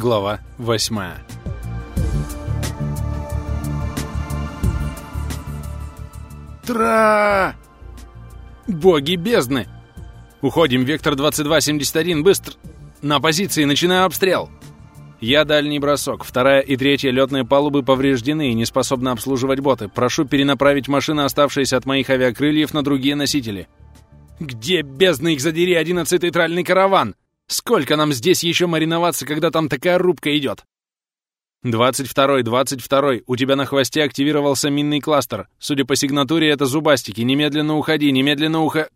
Глава 8 Тра! Боги бездны! Уходим, вектор 2271, быстро! На позиции, начинаю обстрел! Я дальний бросок. Вторая и третья летные палубы повреждены и не способны обслуживать боты. Прошу перенаправить машины, оставшиеся от моих авиакрыльев, на другие носители. Где, бездны их задери, одиннадцатый тральный караван? Сколько нам здесь еще мариноваться, когда там такая рубка идет? «Двадцать второй, двадцать второй, у тебя на хвосте активировался минный кластер. Судя по сигнатуре, это зубастики. Немедленно уходи, немедленно уха...»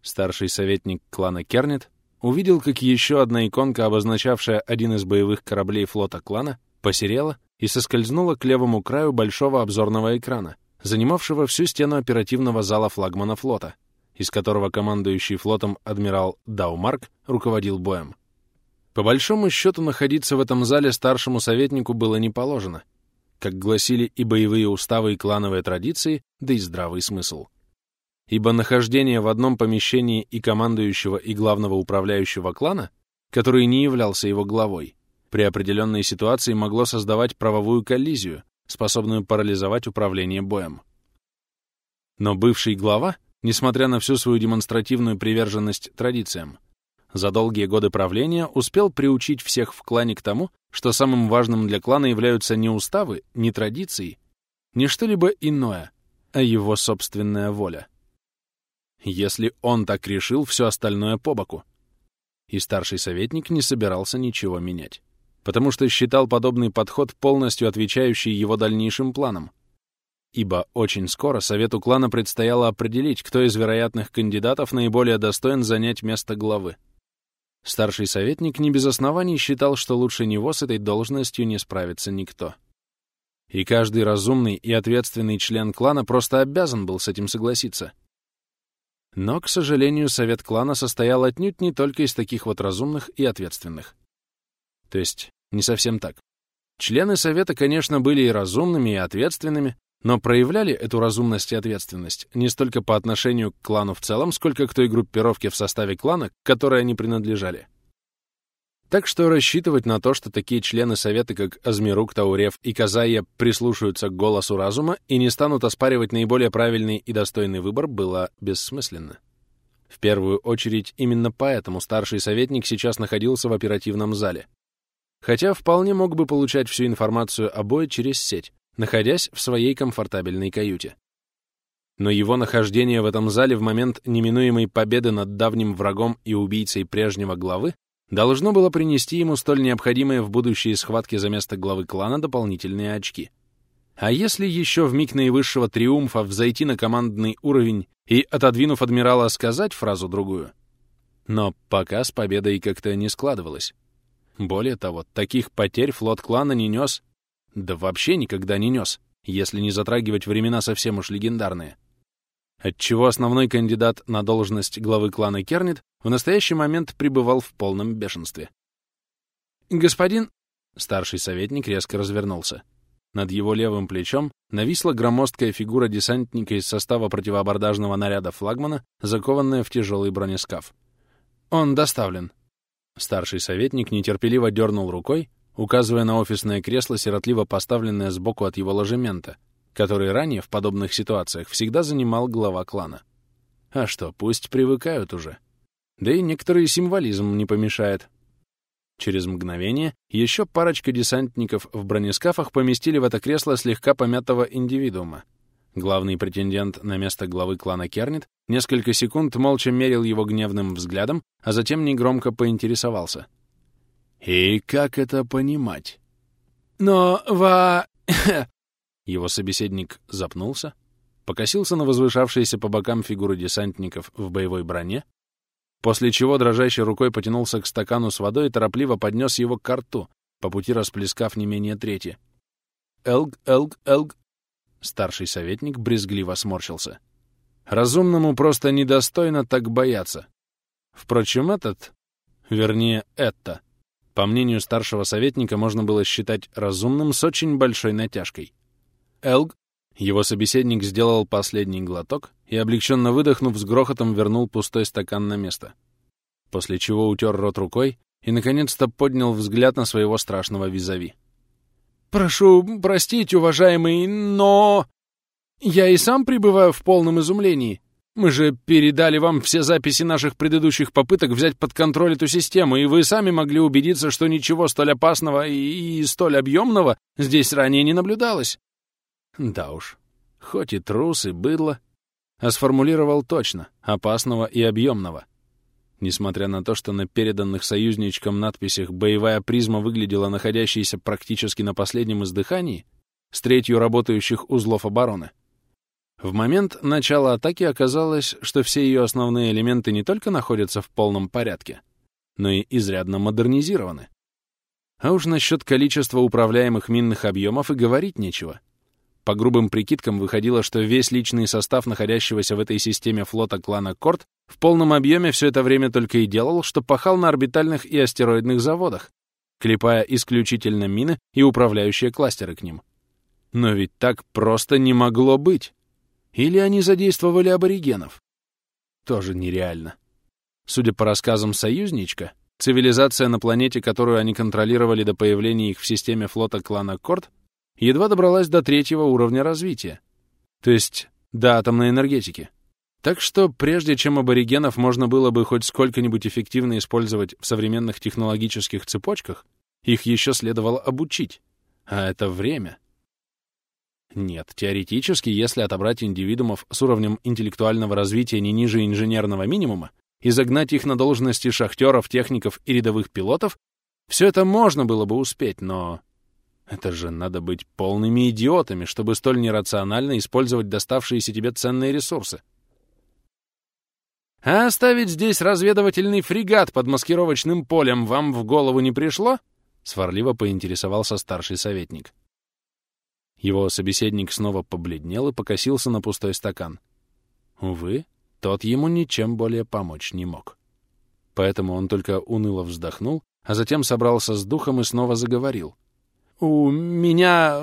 Старший советник клана Кернет увидел, как еще одна иконка, обозначавшая один из боевых кораблей флота клана, посерела и соскользнула к левому краю большого обзорного экрана, занимавшего всю стену оперативного зала флагмана флота, из которого командующий флотом адмирал Даумарк руководил боем. По большому счету, находиться в этом зале старшему советнику было не положено, как гласили и боевые уставы, и клановые традиции, да и здравый смысл. Ибо нахождение в одном помещении и командующего, и главного управляющего клана, который не являлся его главой, при определенной ситуации могло создавать правовую коллизию, способную парализовать управление боем. Но бывший глава, несмотря на всю свою демонстративную приверженность традициям, за долгие годы правления успел приучить всех в клане к тому, что самым важным для клана являются не уставы, не традиции, не что-либо иное, а его собственная воля. Если он так решил, все остальное по боку. И старший советник не собирался ничего менять, потому что считал подобный подход полностью отвечающий его дальнейшим планам. Ибо очень скоро совету клана предстояло определить, кто из вероятных кандидатов наиболее достоин занять место главы. Старший советник не без оснований считал, что лучше него с этой должностью не справится никто. И каждый разумный и ответственный член клана просто обязан был с этим согласиться. Но, к сожалению, совет клана состоял отнюдь не только из таких вот разумных и ответственных. То есть, не совсем так. Члены совета, конечно, были и разумными, и ответственными, но проявляли эту разумность и ответственность не столько по отношению к клану в целом, сколько к той группировке в составе клана, к которой они принадлежали. Так что рассчитывать на то, что такие члены Совета, как Азмирук, Таурев и Казая, прислушаются к голосу разума и не станут оспаривать наиболее правильный и достойный выбор, было бессмысленно. В первую очередь, именно поэтому старший советник сейчас находился в оперативном зале. Хотя вполне мог бы получать всю информацию о бое через сеть, находясь в своей комфортабельной каюте. Но его нахождение в этом зале в момент неминуемой победы над давним врагом и убийцей прежнего главы должно было принести ему столь необходимые в будущей схватке за место главы клана дополнительные очки. А если еще в миг наивысшего триумфа взойти на командный уровень и, отодвинув адмирала, сказать фразу-другую? Но пока с победой как-то не складывалось. Более того, таких потерь флот клана не нес да вообще никогда не нес, если не затрагивать времена совсем уж легендарные. Отчего основной кандидат на должность главы клана Кернет в настоящий момент пребывал в полном бешенстве. «Господин...» — старший советник резко развернулся. Над его левым плечом нависла громоздкая фигура десантника из состава противоабордажного наряда флагмана, закованная в тяжелый бронескаф. «Он доставлен». Старший советник нетерпеливо дернул рукой, указывая на офисное кресло, сиротливо поставленное сбоку от его ложемента, который ранее в подобных ситуациях всегда занимал глава клана. А что, пусть привыкают уже. Да и некоторый символизм не помешает. Через мгновение еще парочка десантников в бронескафах поместили в это кресло слегка помятого индивидуума. Главный претендент на место главы клана Кернет несколько секунд молча мерил его гневным взглядом, а затем негромко поинтересовался — и как это понимать? Но во... Его собеседник запнулся, покосился на возвышавшиеся по бокам фигуры десантников в боевой броне, после чего дрожащей рукой потянулся к стакану с водой и торопливо поднес его к рту, по пути расплескав не менее трети. «Элг, элг, элг!» Старший советник брезгливо сморщился. «Разумному просто недостойно так бояться. Впрочем, этот, вернее, это, по мнению старшего советника, можно было считать разумным с очень большой натяжкой. Элг, его собеседник сделал последний глоток и, облегченно выдохнув, с грохотом вернул пустой стакан на место. После чего утер рот рукой и, наконец-то, поднял взгляд на своего страшного визави. «Прошу простить, уважаемый, но...» «Я и сам пребываю в полном изумлении. Мы же передали вам все записи наших предыдущих попыток взять под контроль эту систему, и вы сами могли убедиться, что ничего столь опасного и, и столь объемного здесь ранее не наблюдалось». Да уж, хоть и трус, и быдло, а сформулировал точно, опасного и объемного. Несмотря на то, что на переданных союзничкам надписях боевая призма выглядела находящейся практически на последнем издыхании, с третью работающих узлов обороны. В момент начала атаки оказалось, что все ее основные элементы не только находятся в полном порядке, но и изрядно модернизированы. А уж насчет количества управляемых минных объемов и говорить нечего. По грубым прикидкам выходило, что весь личный состав находящегося в этой системе флота клана Корт в полном объеме все это время только и делал, что пахал на орбитальных и астероидных заводах, клепая исключительно мины и управляющие кластеры к ним. Но ведь так просто не могло быть. Или они задействовали аборигенов? Тоже нереально. Судя по рассказам союзничка, цивилизация на планете, которую они контролировали до появления их в системе флота клана Корт, едва добралась до третьего уровня развития, то есть до атомной энергетики. Так что прежде чем аборигенов можно было бы хоть сколько-нибудь эффективно использовать в современных технологических цепочках, их еще следовало обучить. А это время. Нет, теоретически, если отобрать индивидуумов с уровнем интеллектуального развития не ниже инженерного минимума и загнать их на должности шахтеров, техников и рядовых пилотов, все это можно было бы успеть, но это же надо быть полными идиотами, чтобы столь нерационально использовать доставшиеся тебе ценные ресурсы. А оставить здесь разведывательный фрегат под маскировочным полем вам в голову не пришло? Сварливо поинтересовался старший советник. Его собеседник снова побледнел и покосился на пустой стакан. Увы, тот ему ничем более помочь не мог. Поэтому он только уныло вздохнул, а затем собрался с духом и снова заговорил — «У меня...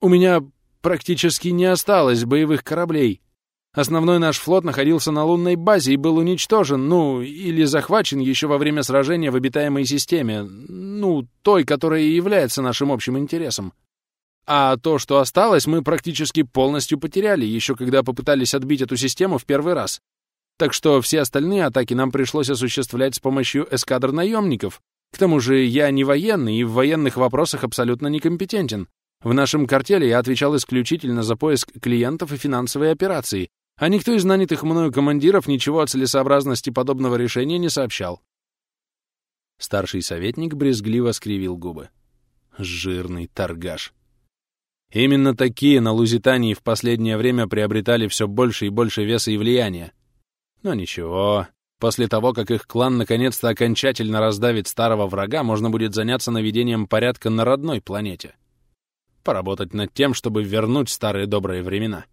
у меня практически не осталось боевых кораблей. Основной наш флот находился на лунной базе и был уничтожен, ну, или захвачен еще во время сражения в обитаемой системе, ну, той, которая и является нашим общим интересом. А то, что осталось, мы практически полностью потеряли, еще когда попытались отбить эту систему в первый раз. Так что все остальные атаки нам пришлось осуществлять с помощью эскадр наемников, к тому же я не военный и в военных вопросах абсолютно некомпетентен. В нашем картеле я отвечал исключительно за поиск клиентов и финансовые операции, а никто из нанятых мною командиров ничего о целесообразности подобного решения не сообщал. Старший советник брезгливо скривил губы. Жирный торгаш. Именно такие на Лузитании в последнее время приобретали все больше и больше веса и влияния. Но ничего, После того, как их клан наконец-то окончательно раздавит старого врага, можно будет заняться наведением порядка на родной планете. Поработать над тем, чтобы вернуть старые добрые времена.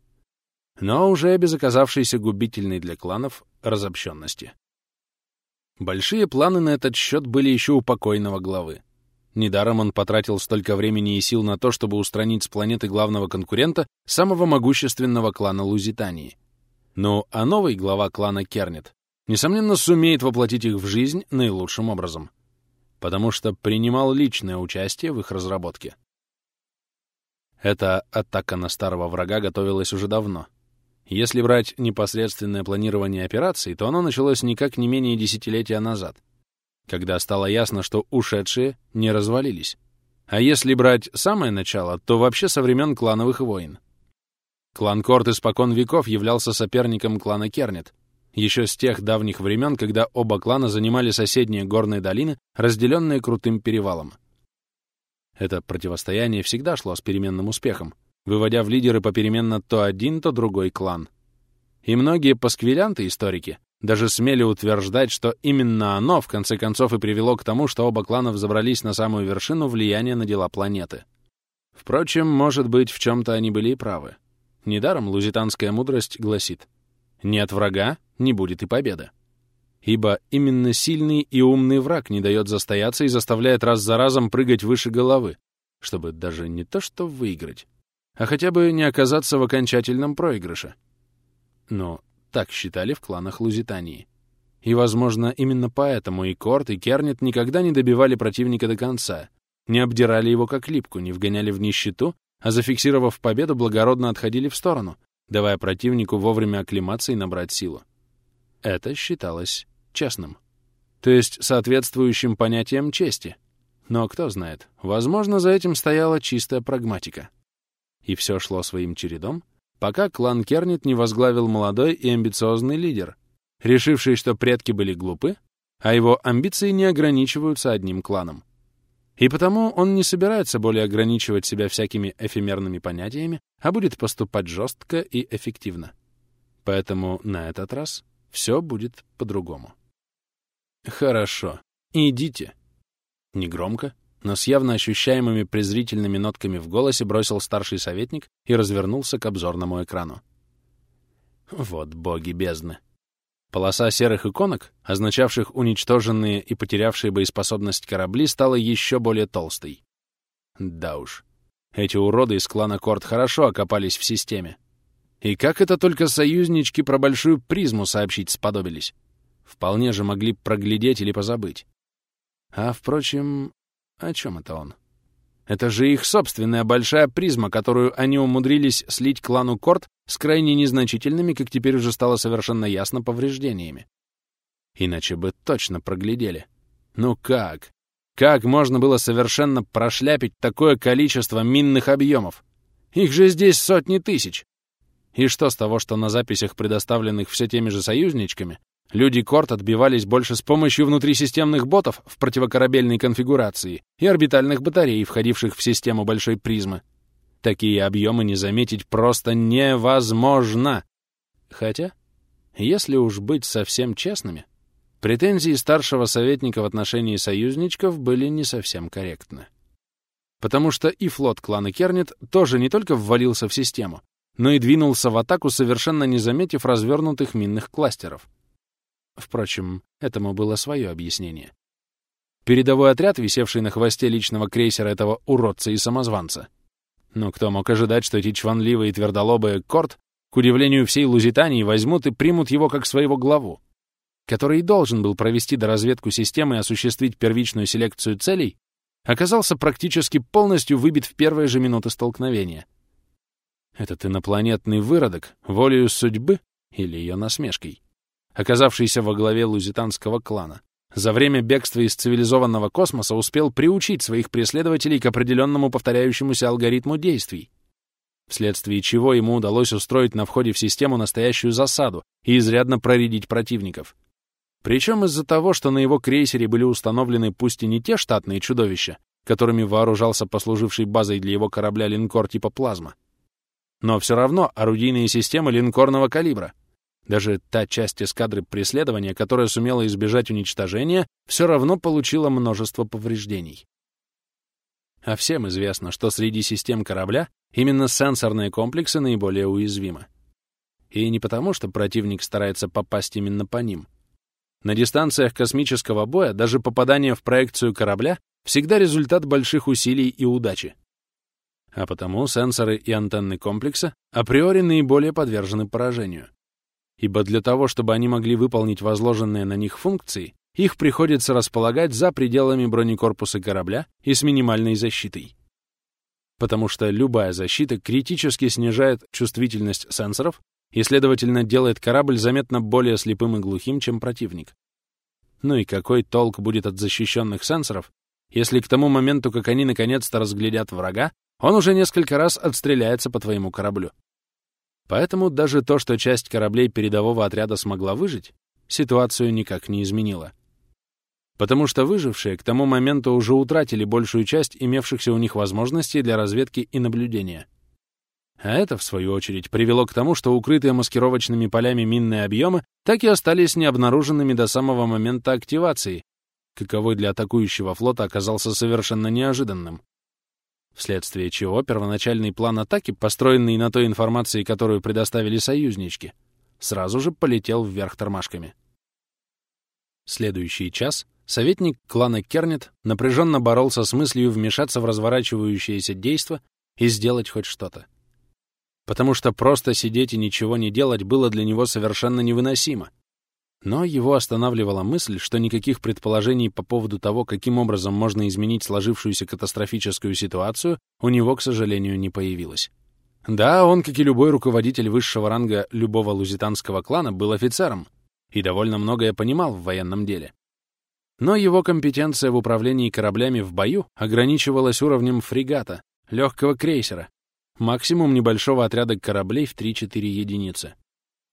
Но уже без оказавшейся губительной для кланов разобщенности. Большие планы на этот счет были еще у покойного главы. Недаром он потратил столько времени и сил на то, чтобы устранить с планеты главного конкурента самого могущественного клана Лузитании. Ну, а новый глава клана Кернет несомненно, сумеет воплотить их в жизнь наилучшим образом, потому что принимал личное участие в их разработке. Эта атака на старого врага готовилась уже давно. Если брать непосредственное планирование операций, то оно началось никак не менее десятилетия назад, когда стало ясно, что ушедшие не развалились. А если брать самое начало, то вообще со времен клановых войн. Клан Корт испокон веков являлся соперником клана Кернет, еще с тех давних времен, когда оба клана занимали соседние горные долины, разделенные крутым перевалом. Это противостояние всегда шло с переменным успехом, выводя в лидеры попеременно то один, то другой клан. И многие пасквилянты-историки даже смели утверждать, что именно оно, в конце концов, и привело к тому, что оба клана взобрались на самую вершину влияния на дела планеты. Впрочем, может быть, в чем-то они были и правы. Недаром лузитанская мудрость гласит «Нет врага, не будет и победы. Ибо именно сильный и умный враг не дает застояться и заставляет раз за разом прыгать выше головы, чтобы даже не то что выиграть, а хотя бы не оказаться в окончательном проигрыше. Но так считали в кланах Лузитании. И, возможно, именно поэтому и Корт, и Кернет никогда не добивали противника до конца, не обдирали его как липку, не вгоняли в нищету, а зафиксировав победу, благородно отходили в сторону, давая противнику вовремя оклематься и набрать силу. Это считалось честным. То есть соответствующим понятиям чести. Но кто знает, возможно, за этим стояла чистая прагматика. И все шло своим чередом, пока клан Кернет не возглавил молодой и амбициозный лидер, решивший, что предки были глупы, а его амбиции не ограничиваются одним кланом. И потому он не собирается более ограничивать себя всякими эфемерными понятиями, а будет поступать жестко и эффективно. Поэтому на этот раз все будет по-другому. «Хорошо, идите». Негромко, но с явно ощущаемыми презрительными нотками в голосе бросил старший советник и развернулся к обзорному экрану. Вот боги бездны. Полоса серых иконок, означавших уничтоженные и потерявшие боеспособность корабли, стала еще более толстой. Да уж, эти уроды из клана Корт хорошо окопались в системе. И как это только союзнички про большую призму сообщить сподобились? Вполне же могли проглядеть или позабыть. А, впрочем, о чем это он? Это же их собственная большая призма, которую они умудрились слить клану Корт с крайне незначительными, как теперь уже стало совершенно ясно, повреждениями. Иначе бы точно проглядели. Ну как? Как можно было совершенно прошляпить такое количество минных объемов? Их же здесь сотни тысяч. И что с того, что на записях, предоставленных все теми же союзничками, Люди Корт отбивались больше с помощью внутрисистемных ботов в противокорабельной конфигурации и орбитальных батарей, входивших в систему большой призмы. Такие объемы не заметить просто невозможно. Хотя, если уж быть совсем честными, претензии старшего советника в отношении союзничков были не совсем корректны. Потому что и флот клана Кернет тоже не только ввалился в систему, но и двинулся в атаку, совершенно не заметив развернутых минных кластеров. Впрочем, этому было свое объяснение. Передовой отряд, висевший на хвосте личного крейсера этого уродца и самозванца. Но кто мог ожидать, что эти чванливые и твердолобые корт, к удивлению всей Лузитании, возьмут и примут его как своего главу, который и должен был провести доразведку системы и осуществить первичную селекцию целей, оказался практически полностью выбит в первые же минуты столкновения. Этот инопланетный выродок, волею судьбы или ее насмешкой, оказавшийся во главе лузитанского клана, за время бегства из цивилизованного космоса успел приучить своих преследователей к определенному повторяющемуся алгоритму действий, вследствие чего ему удалось устроить на входе в систему настоящую засаду и изрядно проредить противников. Причем из-за того, что на его крейсере были установлены пусть и не те штатные чудовища, которыми вооружался послуживший базой для его корабля линкор типа «Плазма», но все равно орудийные системы линкорного калибра — даже та часть эскадры преследования, которая сумела избежать уничтожения, все равно получила множество повреждений. А всем известно, что среди систем корабля именно сенсорные комплексы наиболее уязвимы. И не потому, что противник старается попасть именно по ним. На дистанциях космического боя даже попадание в проекцию корабля всегда результат больших усилий и удачи. А потому сенсоры и антенны комплекса априори наиболее подвержены поражению ибо для того, чтобы они могли выполнить возложенные на них функции, их приходится располагать за пределами бронекорпуса корабля и с минимальной защитой. Потому что любая защита критически снижает чувствительность сенсоров и, следовательно, делает корабль заметно более слепым и глухим, чем противник. Ну и какой толк будет от защищенных сенсоров, если к тому моменту, как они наконец-то разглядят врага, он уже несколько раз отстреляется по твоему кораблю? Поэтому даже то, что часть кораблей передового отряда смогла выжить, ситуацию никак не изменило. Потому что выжившие к тому моменту уже утратили большую часть имевшихся у них возможностей для разведки и наблюдения. А это, в свою очередь, привело к тому, что укрытые маскировочными полями минные объемы так и остались необнаруженными до самого момента активации, каковой для атакующего флота оказался совершенно неожиданным вследствие чего первоначальный план атаки, построенный на той информации, которую предоставили союзнички, сразу же полетел вверх тормашками. Следующий час советник клана Кернет напряженно боролся с мыслью вмешаться в разворачивающееся действо и сделать хоть что-то. Потому что просто сидеть и ничего не делать было для него совершенно невыносимо. Но его останавливала мысль, что никаких предположений по поводу того, каким образом можно изменить сложившуюся катастрофическую ситуацию, у него, к сожалению, не появилось. Да, он, как и любой руководитель высшего ранга любого лузитанского клана, был офицером и довольно многое понимал в военном деле. Но его компетенция в управлении кораблями в бою ограничивалась уровнем фрегата, легкого крейсера, максимум небольшого отряда кораблей в 3-4 единицы.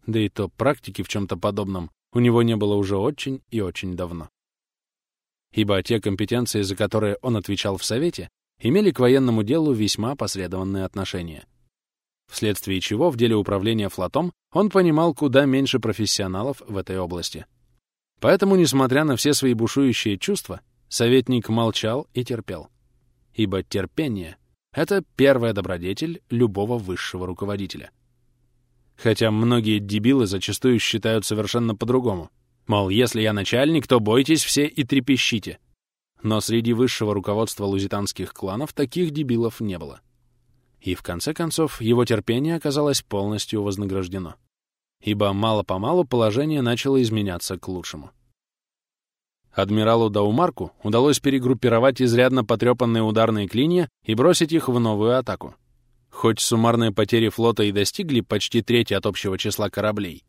Да и то практики в чем-то подобном у него не было уже очень и очень давно. Ибо те компетенции, за которые он отвечал в Совете, имели к военному делу весьма посредованные отношения. Вследствие чего в деле управления флотом он понимал куда меньше профессионалов в этой области. Поэтому, несмотря на все свои бушующие чувства, советник молчал и терпел. Ибо терпение — это первая добродетель любого высшего руководителя. Хотя многие дебилы зачастую считают совершенно по-другому. Мол, если я начальник, то бойтесь все и трепещите. Но среди высшего руководства лузитанских кланов таких дебилов не было. И в конце концов его терпение оказалось полностью вознаграждено. Ибо мало-помалу положение начало изменяться к лучшему. Адмиралу Даумарку удалось перегруппировать изрядно потрепанные ударные клинья и бросить их в новую атаку. Хоть суммарные потери флота и достигли почти трети от общего числа кораблей,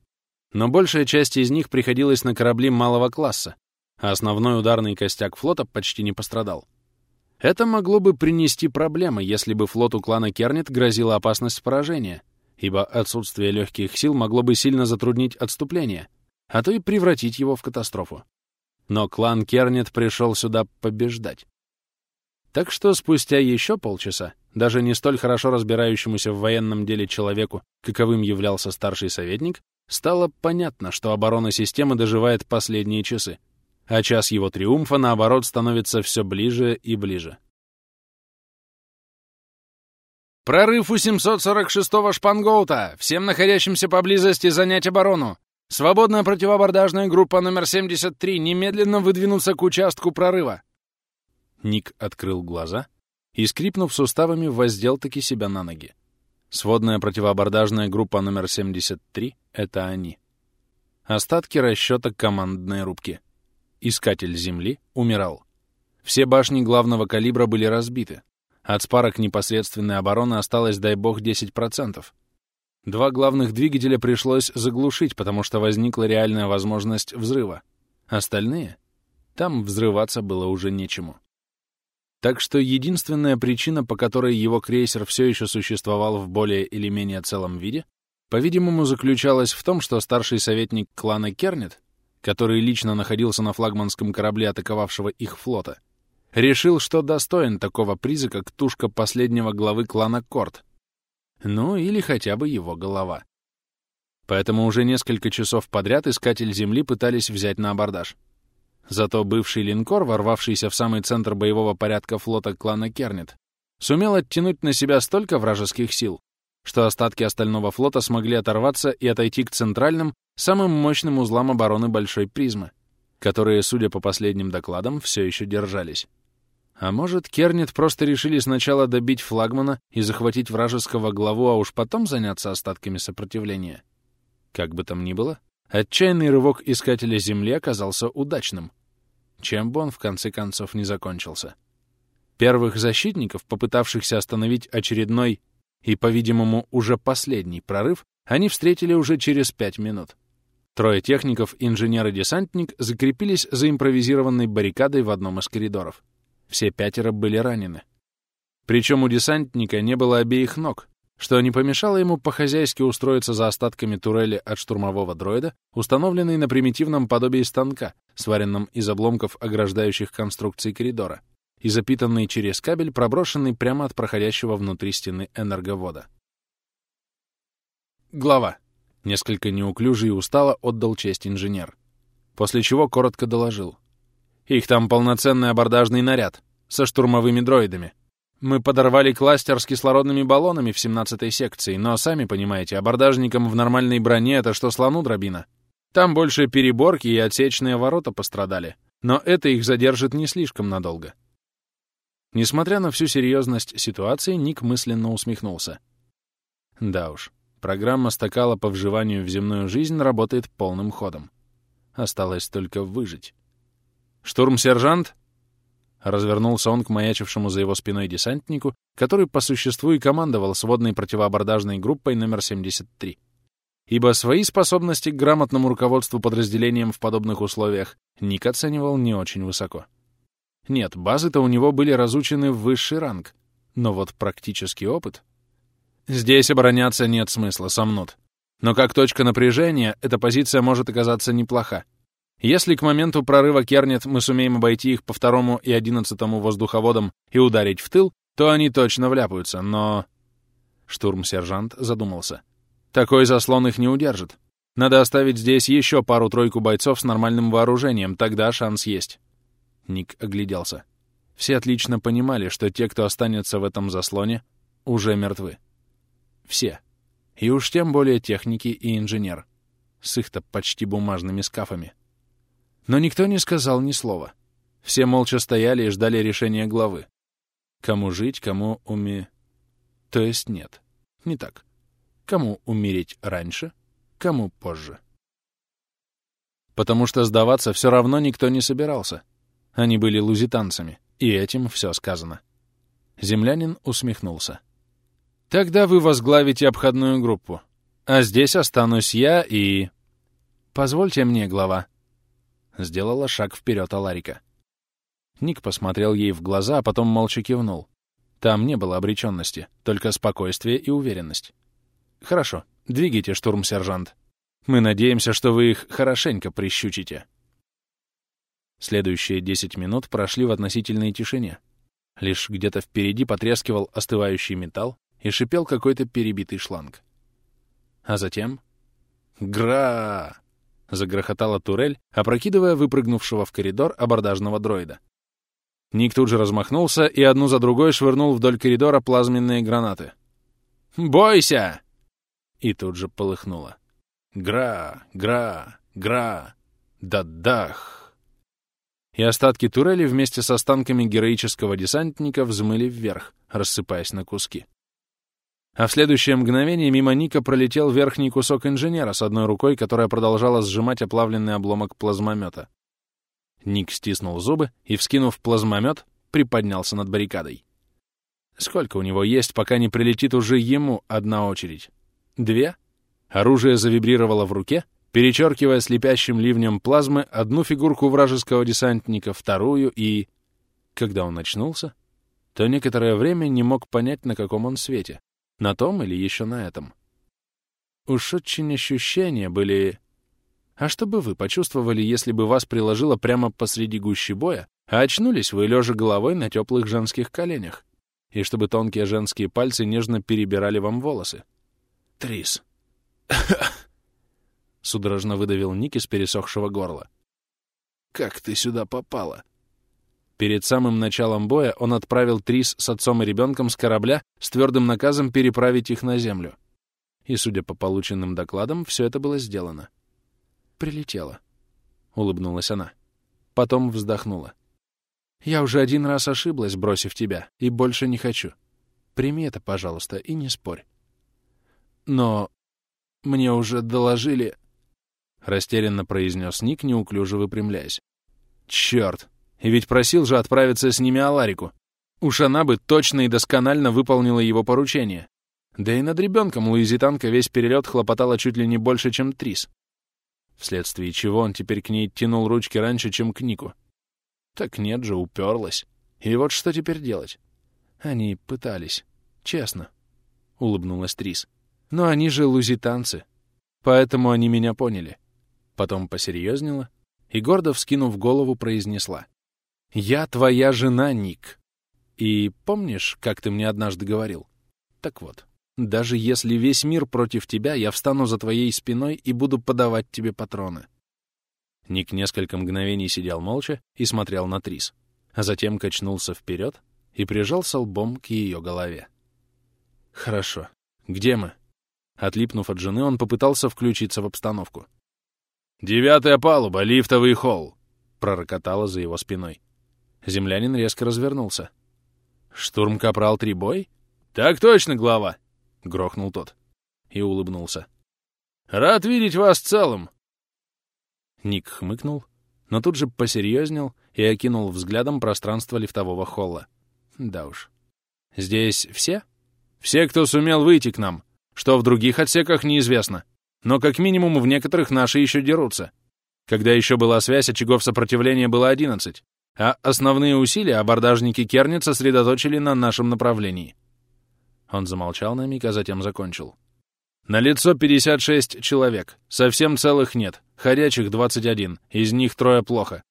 но большая часть из них приходилась на корабли малого класса, а основной ударный костяк флота почти не пострадал. Это могло бы принести проблемы, если бы флоту клана Кернет грозила опасность поражения, ибо отсутствие легких сил могло бы сильно затруднить отступление, а то и превратить его в катастрофу. Но клан Кернет пришел сюда побеждать. Так что спустя еще полчаса даже не столь хорошо разбирающемуся в военном деле человеку, каковым являлся старший советник, стало понятно, что оборона системы доживает последние часы, а час его триумфа, наоборот, становится все ближе и ближе. «Прорыв у 746-го шпангоута! Всем находящимся поблизости занять оборону! Свободная противобордажная группа номер 73 немедленно выдвинуться к участку прорыва!» Ник открыл глаза и, скрипнув суставами, воздел-таки себя на ноги. Сводная противоабордажная группа номер 73 — это они. Остатки расчета командной рубки. Искатель Земли умирал. Все башни главного калибра были разбиты. От спарок непосредственной обороны осталось, дай бог, 10%. Два главных двигателя пришлось заглушить, потому что возникла реальная возможность взрыва. Остальные? Там взрываться было уже нечему. Так что единственная причина, по которой его крейсер все еще существовал в более или менее целом виде, по-видимому, заключалась в том, что старший советник клана Кернет, который лично находился на флагманском корабле атаковавшего их флота, решил, что достоин такого приза, как тушка последнего главы клана Корт. Ну, или хотя бы его голова. Поэтому уже несколько часов подряд искатель Земли пытались взять на абордаж — Зато бывший линкор, ворвавшийся в самый центр боевого порядка флота клана Кернет, сумел оттянуть на себя столько вражеских сил, что остатки остального флота смогли оторваться и отойти к центральным, самым мощным узлам обороны Большой Призмы, которые, судя по последним докладам, все еще держались. А может, Кернет просто решили сначала добить флагмана и захватить вражеского главу, а уж потом заняться остатками сопротивления? Как бы там ни было, отчаянный рывок Искателя Земли оказался удачным — чем бы он в конце концов не закончился. Первых защитников, попытавшихся остановить очередной и, по-видимому, уже последний прорыв, они встретили уже через пять минут. Трое техников, инженер и десантник закрепились за импровизированной баррикадой в одном из коридоров. Все пятеро были ранены. Причем у десантника не было обеих ног, что не помешало ему по-хозяйски устроиться за остатками турели от штурмового дроида, установленной на примитивном подобии станка, сваренном из обломков ограждающих конструкций коридора, и запитанный через кабель, проброшенный прямо от проходящего внутри стены энерговода. Глава. Несколько неуклюже и устало отдал честь инженер. После чего коротко доложил. Их там полноценный абордажный наряд, со штурмовыми дроидами. Мы подорвали кластер с кислородными баллонами в 17-й секции, но, сами понимаете, абордажникам в нормальной броне это что слону дробина. Там больше переборки и отсечные ворота пострадали, но это их задержит не слишком надолго. Несмотря на всю серьезность ситуации, Ник мысленно усмехнулся. Да уж, программа стакала по вживанию в земную жизнь работает полным ходом. Осталось только выжить. «Штурм-сержант?» Развернулся он к маячившему за его спиной десантнику, который по существу и командовал сводной противоабордажной группой номер 73. Ибо свои способности к грамотному руководству подразделением в подобных условиях Ник оценивал не очень высоко. Нет, базы-то у него были разучены в высший ранг, но вот практический опыт... Здесь обороняться нет смысла, сомнут. Но как точка напряжения, эта позиция может оказаться неплоха. Если к моменту прорыва Кернет мы сумеем обойти их по второму и одиннадцатому воздуховодам и ударить в тыл, то они точно вляпаются, но... Штурм-сержант задумался. Такой заслон их не удержит. Надо оставить здесь еще пару-тройку бойцов с нормальным вооружением, тогда шанс есть. Ник огляделся. Все отлично понимали, что те, кто останется в этом заслоне, уже мертвы. Все. И уж тем более техники и инженер. С их-то почти бумажными скафами. Но никто не сказал ни слова. Все молча стояли и ждали решения главы. Кому жить, кому уме... То есть нет, не так. Кому умереть раньше, кому позже. Потому что сдаваться все равно никто не собирался. Они были лузитанцами, и этим все сказано. Землянин усмехнулся. «Тогда вы возглавите обходную группу, а здесь останусь я и...» «Позвольте мне, глава», — сделала шаг вперед Аларика. Ник посмотрел ей в глаза, а потом молча кивнул. Там не было обреченности, только спокойствие и уверенность. «Хорошо, двигайте, штурм-сержант. Мы надеемся, что вы их хорошенько прищучите». Следующие десять минут прошли в относительной тишине. Лишь где-то впереди потрескивал остывающий металл и шипел какой-то перебитый шланг. А затем... «Гра!» — загрохотала турель, опрокидывая выпрыгнувшего в коридор абордажного дроида. Ник тут же размахнулся и одну за другой швырнул вдоль коридора плазменные гранаты. «Бойся!» И тут же полыхнуло. «Гра! Гра! Гра! Да-дах!» и остатки турели вместе с останками героического десантника взмыли вверх, рассыпаясь на куски. А в следующее мгновение мимо Ника пролетел верхний кусок инженера с одной рукой, которая продолжала сжимать оплавленный обломок плазмомета. Ник стиснул зубы и, вскинув плазмомет, приподнялся над баррикадой. Сколько у него есть, пока не прилетит уже ему одна очередь? Две? Оружие завибрировало в руке, перечеркивая слепящим ливнем плазмы одну фигурку вражеского десантника, вторую и... Когда он очнулся, то некоторое время не мог понять, на каком он свете, на том или еще на этом. Уж очень ощущения были... А что бы вы почувствовали, если бы вас приложило прямо посреди гущи боя, а очнулись вы лежа головой на теплых женских коленях, и чтобы тонкие женские пальцы нежно перебирали вам волосы? Трис. — судорожно выдавил Ник из пересохшего горла. «Как ты сюда попала?» Перед самым началом боя он отправил Трис с отцом и ребенком с корабля с твердым наказом переправить их на землю. И, судя по полученным докладам, все это было сделано. «Прилетела», — улыбнулась она. Потом вздохнула. «Я уже один раз ошиблась, бросив тебя, и больше не хочу. Прими это, пожалуйста, и не спорь». «Но мне уже доложили...» — растерянно произнес Ник, неуклюже выпрямляясь. «Черт! И ведь просил же отправиться с ними Аларику. Уж она бы точно и досконально выполнила его поручение. Да и над ребенком луизитанка весь перелет хлопотала чуть ли не больше, чем Трис. Вследствие чего он теперь к ней тянул ручки раньше, чем к Нику. Так нет же, уперлась. И вот что теперь делать? Они пытались. Честно. Улыбнулась Трис. Но они же лузитанцы. Поэтому они меня поняли. Потом посерьезнела и, гордо вскинув голову, произнесла. «Я твоя жена, Ник. И помнишь, как ты мне однажды говорил? Так вот, даже если весь мир против тебя, я встану за твоей спиной и буду подавать тебе патроны». Ник несколько мгновений сидел молча и смотрел на Трис, а затем качнулся вперед и прижался лбом к ее голове. «Хорошо. Где мы?» Отлипнув от жены, он попытался включиться в обстановку. «Девятая палуба, лифтовый холл!» — пророкотало за его спиной. Землянин резко развернулся. «Штурм-капрал Трибой?» «Так точно, глава!» — грохнул тот. И улыбнулся. «Рад видеть вас целым!» Ник хмыкнул, но тут же посерьезнел и окинул взглядом пространство лифтового холла. Да уж. Здесь все? Все, кто сумел выйти к нам. Что в других отсеках, неизвестно. Но как минимум в некоторых наши еще дерутся. Когда еще была связь, очагов сопротивления было 11, а основные усилия абордажники Кернет сосредоточили на нашем направлении. Он замолчал на миг, а затем закончил. На лицо 56 человек. Совсем целых нет. Ходячих 21. Из них трое плохо.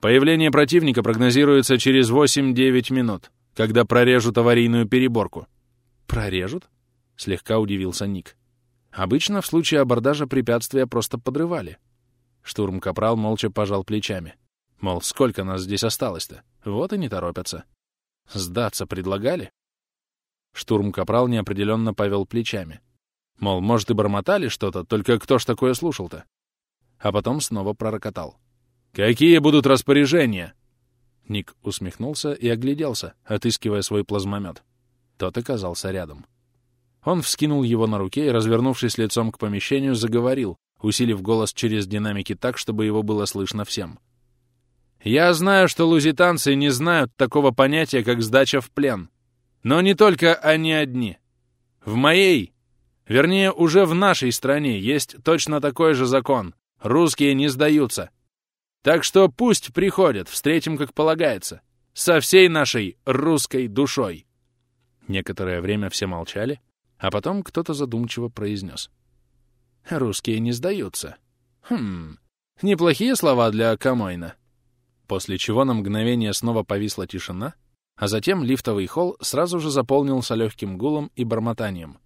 Появление противника прогнозируется через 8-9 минут, когда прорежут аварийную переборку. Прорежут? Слегка удивился Ник. Обычно в случае абордажа препятствия просто подрывали. Штурм-капрал молча пожал плечами. Мол, сколько нас здесь осталось-то? Вот и не торопятся. Сдаться предлагали? Штурм-капрал неопределенно повел плечами. Мол, может, и бормотали что-то, только кто ж такое слушал-то? А потом снова пророкотал. «Какие будут распоряжения?» Ник усмехнулся и огляделся, отыскивая свой плазмомет. Тот оказался рядом. Он вскинул его на руке и, развернувшись лицом к помещению, заговорил, усилив голос через динамики так, чтобы его было слышно всем. «Я знаю, что лузитанцы не знают такого понятия, как сдача в плен. Но не только они одни. В моей, вернее, уже в нашей стране есть точно такой же закон. Русские не сдаются. Так что пусть приходят, встретим, как полагается, со всей нашей русской душой». Некоторое время все молчали, а потом кто-то задумчиво произнес. «Русские не сдаются. Хм, неплохие слова для Камойна». После чего на мгновение снова повисла тишина, а затем лифтовый холл сразу же заполнился легким гулом и бормотанием.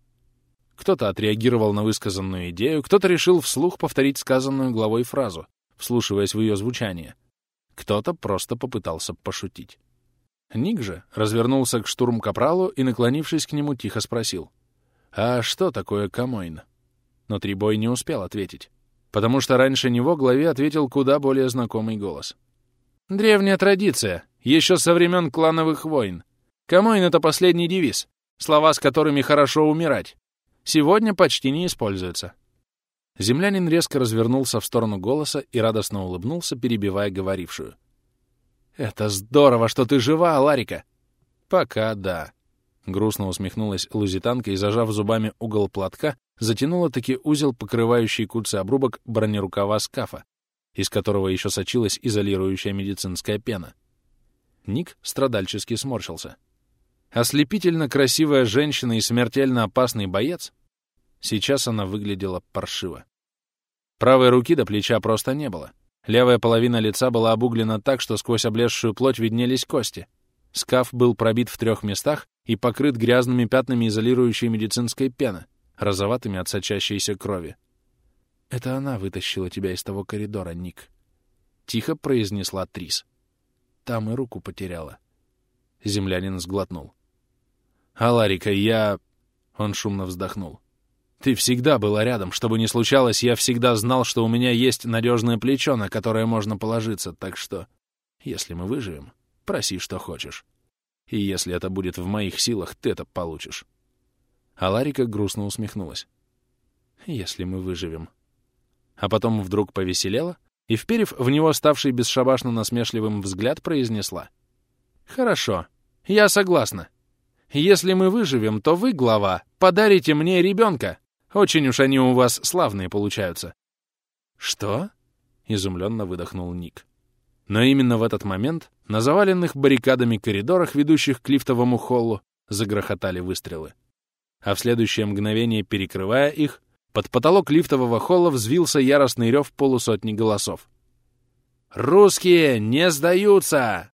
Кто-то отреагировал на высказанную идею, кто-то решил вслух повторить сказанную главой фразу, вслушиваясь в ее звучание. Кто-то просто попытался пошутить. Ник же развернулся к штурм-капралу и, наклонившись к нему, тихо спросил — «А что такое Камойн?» Но Трибой не успел ответить, потому что раньше него главе ответил куда более знакомый голос. «Древняя традиция, еще со времен клановых войн. Камойн — это последний девиз, слова с которыми хорошо умирать. Сегодня почти не используются». Землянин резко развернулся в сторону голоса и радостно улыбнулся, перебивая говорившую. «Это здорово, что ты жива, Ларика!» «Пока да», Грустно усмехнулась лузитанка и, зажав зубами угол платка, затянула таки узел, покрывающий куцый обрубок бронерукава скафа, из которого еще сочилась изолирующая медицинская пена. Ник страдальчески сморщился. Ослепительно красивая женщина и смертельно опасный боец? Сейчас она выглядела паршиво. Правой руки до плеча просто не было. Левая половина лица была обуглена так, что сквозь облезшую плоть виднелись кости. Скаф был пробит в трех местах, и покрыт грязными пятнами изолирующей медицинской пены, розоватыми от сочащейся крови. «Это она вытащила тебя из того коридора, Ник», — тихо произнесла Трис. «Там и руку потеряла». Землянин сглотнул. «Аларика, я...» — он шумно вздохнул. «Ты всегда была рядом. Что бы ни случалось, я всегда знал, что у меня есть надежное плечо, на которое можно положиться, так что, если мы выживем, проси, что хочешь». И если это будет в моих силах, ты это получишь. А Ларика грустно усмехнулась. Если мы выживем. А потом вдруг повеселела и, вперев в него ставший бесшабашно насмешливым взгляд, произнесла. «Хорошо, я согласна. Если мы выживем, то вы, глава, подарите мне ребенка. Очень уж они у вас славные получаются». «Что?» — изумленно выдохнул Ник. Но именно в этот момент на заваленных баррикадами коридорах, ведущих к лифтовому холлу, загрохотали выстрелы. А в следующее мгновение, перекрывая их, под потолок лифтового холла взвился яростный рев полусотни голосов. «Русские не сдаются!»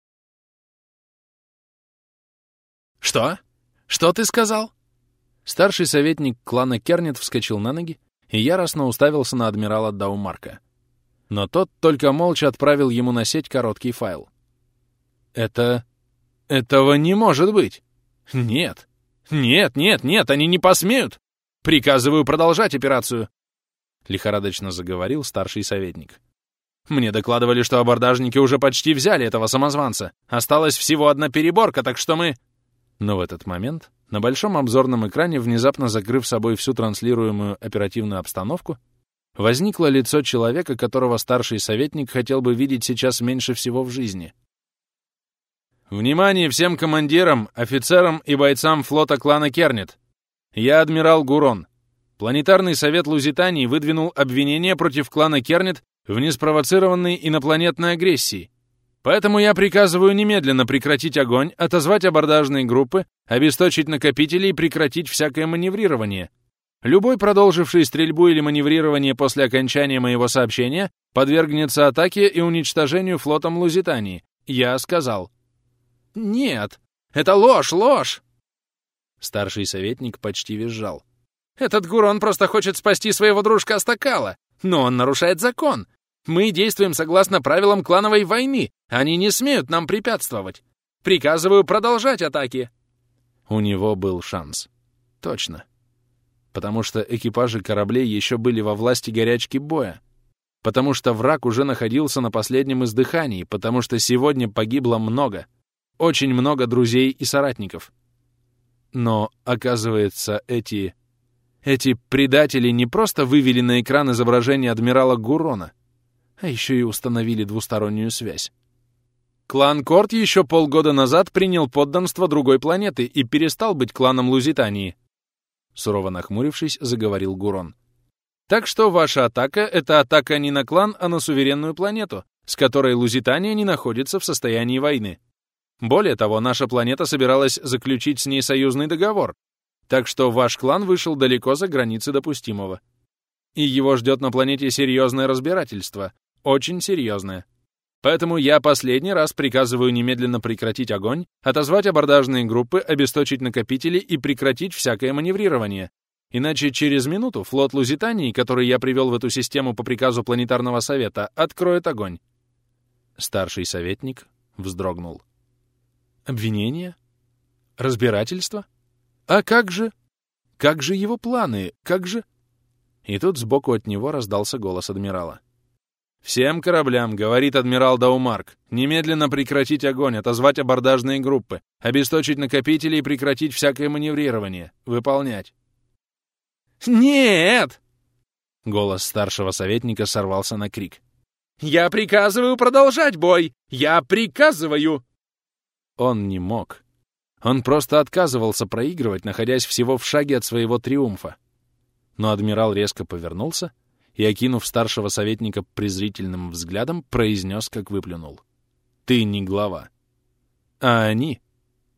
«Что? Что ты сказал?» Старший советник клана Кернет вскочил на ноги и яростно уставился на адмирала Даумарка. Но тот только молча отправил ему на сеть короткий файл. «Это... этого не может быть! Нет! Нет, нет, нет, они не посмеют! Приказываю продолжать операцию!» Лихорадочно заговорил старший советник. «Мне докладывали, что абордажники уже почти взяли этого самозванца. Осталась всего одна переборка, так что мы...» Но в этот момент на большом обзорном экране, внезапно закрыв собой всю транслируемую оперативную обстановку, возникло лицо человека, которого старший советник хотел бы видеть сейчас меньше всего в жизни. «Внимание всем командирам, офицерам и бойцам флота клана Кернет! Я адмирал Гурон. Планетарный совет Лузитании выдвинул обвинение против клана Кернет в неспровоцированной инопланетной агрессии. Поэтому я приказываю немедленно прекратить огонь, отозвать абордажные группы, обесточить накопители и прекратить всякое маневрирование. Любой продолживший стрельбу или маневрирование после окончания моего сообщения подвергнется атаке и уничтожению флотом Лузитании. Я сказал. Нет, это ложь, ложь! Старший советник почти визжал. Этот Гурон просто хочет спасти своего дружка Астакала, но он нарушает закон. Мы действуем согласно правилам клановой войны. Они не смеют нам препятствовать. Приказываю продолжать атаки. У него был шанс. Точно. Потому что экипажи кораблей еще были во власти горячки боя. Потому что враг уже находился на последнем издыхании. Потому что сегодня погибло много. Очень много друзей и соратников. Но, оказывается, эти эти предатели не просто вывели на экран изображение адмирала Гурона, а еще и установили двустороннюю связь. Клан Корт еще полгода назад принял подданство другой планеты и перестал быть кланом Лузитании. Сурово нахмурившись, заговорил Гурон. Так что ваша атака — это атака не на клан, а на суверенную планету, с которой Лузитания не находится в состоянии войны. Более того, наша планета собиралась заключить с ней союзный договор, так что ваш клан вышел далеко за границы допустимого. И его ждет на планете серьезное разбирательство. Очень серьезное. Поэтому я последний раз приказываю немедленно прекратить огонь, отозвать абордажные группы, обесточить накопители и прекратить всякое маневрирование. Иначе через минуту флот Лузитании, который я привел в эту систему по приказу Планетарного Совета, откроет огонь. Старший советник вздрогнул. Обвинение? Разбирательство? А как же? Как же его планы? Как же... И тут сбоку от него раздался голос адмирала. «Всем кораблям, — говорит адмирал Даумарк, — немедленно прекратить огонь, отозвать абордажные группы, обесточить накопители и прекратить всякое маневрирование. Выполнять». «Нет!» Голос старшего советника сорвался на крик. «Я приказываю продолжать бой! Я приказываю!» Он не мог. Он просто отказывался проигрывать, находясь всего в шаге от своего триумфа. Но адмирал резко повернулся и, окинув старшего советника презрительным взглядом, произнес, как выплюнул. «Ты не глава». «А они...»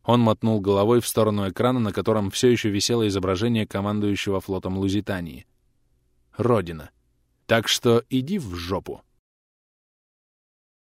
Он мотнул головой в сторону экрана, на котором все еще висело изображение командующего флотом Лузитании. «Родина. Так что иди в жопу».